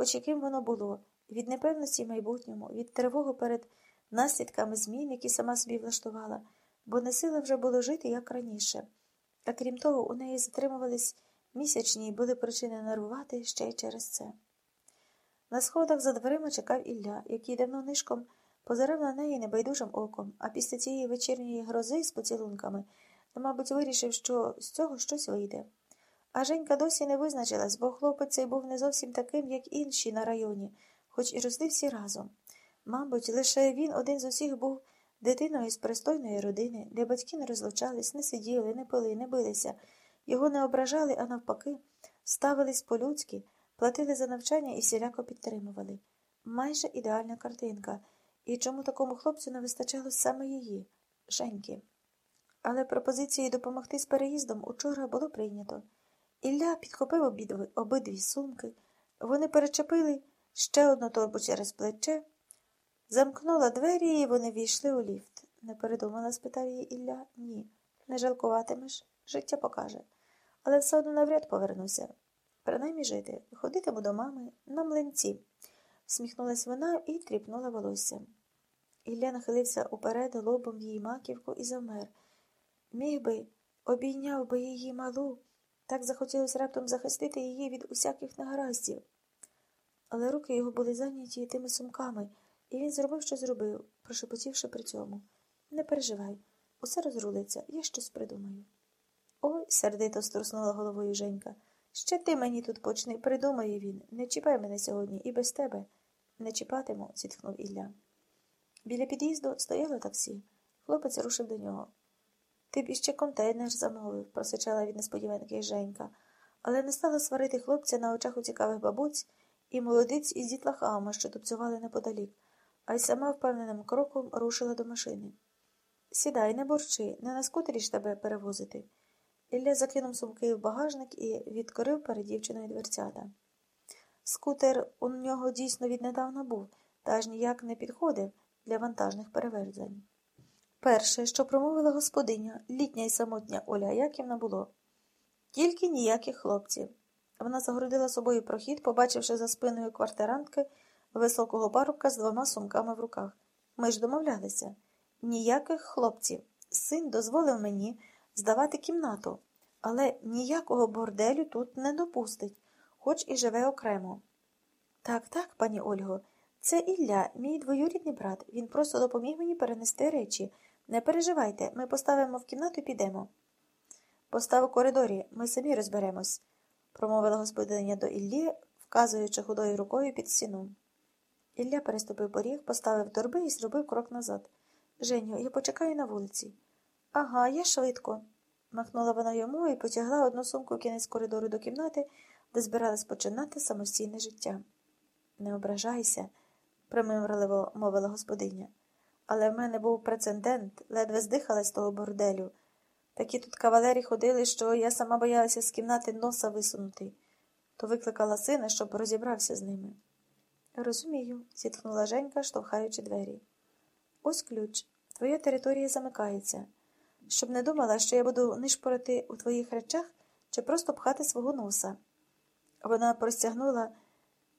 хоч яким воно було, від непевності в майбутньому, від тривоги перед наслідками змін, які сама собі влаштувала, бо не сила вже було жити, як раніше. А крім того, у неї затримувались місячні і були причини нервувати ще й через це. На сходах за дверима чекав Ілля, який давно нишком позирав на неї небайдужим оком, а після цієї вечірньої грози з поцілунками, мабуть, вирішив, що з цього щось вийде. А Женька досі не визначилась, бо хлопець цей був не зовсім таким, як інші на районі, хоч і росли всі разом. Мабуть, лише він один з усіх був дитиною з пристойної родини, де батьки не розлучались, не сиділи, не пили, не билися, його не ображали, а навпаки, ставились по-людськи, платили за навчання і всіляко підтримували. Майже ідеальна картинка. І чому такому хлопцю не вистачало саме її, Женьки. Але пропозиції допомогти з переїздом учора було прийнято. Ілля підхопив обидві, обидві сумки, вони перечепили ще одну торбу через плече, замкнула двері, і вони війшли у ліфт. Не передумала? спитав її Ілля. Ні. Не жалкуватимеш, життя покаже. Але все одно навряд повернуся. Принаймні жити, ходитиму до мами на млинці. Сміхнулась вона і тріпнула волосся. Ілля нахилився уперед лобом її маківку і замер. Міг би, обійняв би її малу. Так захотілося раптом захистити її від усяких негараздів. Але руки його були зайняті тими сумками, і він зробив, що зробив, прошепотівши при цьому. Не переживай, усе розрулиться, я щось придумаю. Ой, сердито струснула головою Женька. Ще ти мені тут почни, придумає він. Не чіпай мене сьогодні і без тебе. Не чіпатиму, зітхнув Ілля. Біля під'їзду стояло таксі. Хлопець рушив до нього. Ти б іще контейнер замовив, просичала від несподіванки Женька, але не стала сварити хлопця на очах у цікавих бабуць і молодиць із дітлахами, що тупцювали неподалік, а й сама впевненим кроком рушила до машини. Сідай, не борчи, не на скутері ж тебе перевозити. Ілля закинув сумки в багажник і відкорив перед дівчиною дверцята. Скутер у нього дійсно віднедавна був, та аж ніяк не підходив для вантажних переверзень. Перше, що промовила господиня, літня й самотня Оля Яківна було тільки ніяких хлопців. Вона загородила собою прохід, побачивши за спиною квартирантки високого парубка з двома сумками в руках. Ми ж домовлялися ніяких хлопців. Син дозволив мені здавати кімнату, але ніякого борделю тут не допустить, хоч і живе окремо. Так, так, пані Ольго, це Ілля, мій двоюрідний брат. Він просто допоміг мені перенести речі. Не переживайте, ми поставимо в кімнату і підемо. Постав у коридорі, ми самі розберемось, промовила господиня до Іллі, вказуючи худою рукою під стіну. Ілля переступив поріг, поставив торби і зробив крок назад. Женю, я почекаю на вулиці. Ага, я швидко. махнула вона йому і потягла одну сумку кінець коридору до кімнати, де збиралась починати самостійне життя. Не ображайся, примимрливо мовила господиня. Але в мене був прецедент, ледве здихала з того борделю. Такі тут кавалері ходили, що я сама боялася з кімнати носа висунути, то викликала сина, щоб розібрався з ними. Розумію, зітхнула Женька, штовхаючи двері. Ось ключ. Твоя територія замикається. Щоб не думала, що я буду нишпорити у твоїх речах чи просто пхати свого носа. Вона простягнула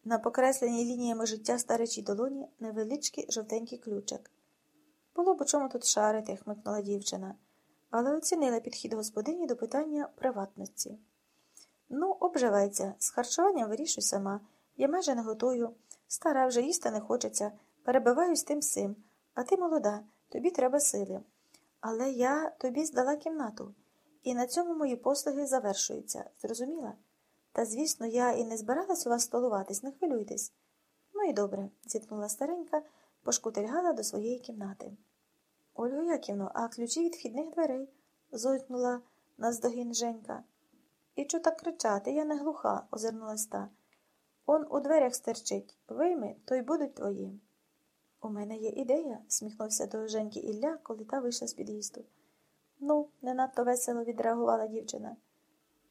на покресленій лініями життя старечій долоні невеличкий жовтенький ключик. Було б у чому тут шарити, хмикнула дівчина, але оцінила підхід господині до питання приватності. Ну, обживайся, з харчуванням вирішуй сама. Я майже не готую, стара вже їсти не хочеться, перебиваюсь тим сим, а ти молода, тобі треба сили. Але я тобі здала кімнату, і на цьому мої послуги завершуються, зрозуміла? Та, звісно, я і не збиралась у вас столуватись, не хвилюйтесь. Ну і добре, зіткнула старенька пошкутильгала до своєї кімнати. Ольга Яківно, а ключі від вхідних дверей, зойкнула наздогін Женька. І чого так кричати? Я не глуха, озирнулась та. Он у дверях стерчить. Вийми, то й будуть твої. У мене є ідея, сміхнувся до Женьки Ілля, коли та вийшла з під'їзду. Ну, не надто весело відреагувала дівчина.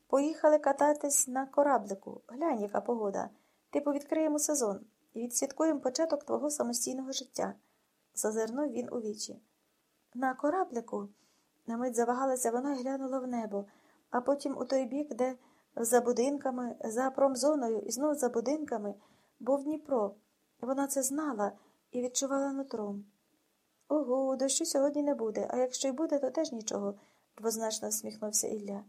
Поїхали кататись на кораблику. Глянь, яка погода. Типу відкриємо сезон і відсвяткуємо початок твого самостійного життя, зазирнув він у вічі. На кораблику. На мить завагалася вона і глянула в небо, а потім у той бік, де за будинками, за промзоною і знов за будинками був Дніпро. Вона це знала і відчувала нутром. Ого, дощу сьогодні не буде, а якщо й буде, то теж нічого, двозначно всміхнувся Ілля.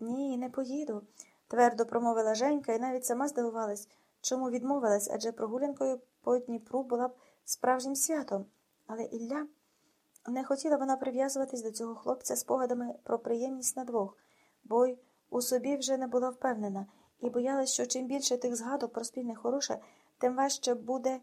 Ні, не поїду, твердо промовила Женька і навіть сама здивувалась, чому відмовилась, адже прогулянкою по Дніпру була б справжнім святом. Але Ілля не хотіла вона прив'язуватись до цього хлопця спогадами про приємність на двох, бо й у собі вже не була впевнена і боялась, що чим більше тих згадок про спільне хороше, тим важче буде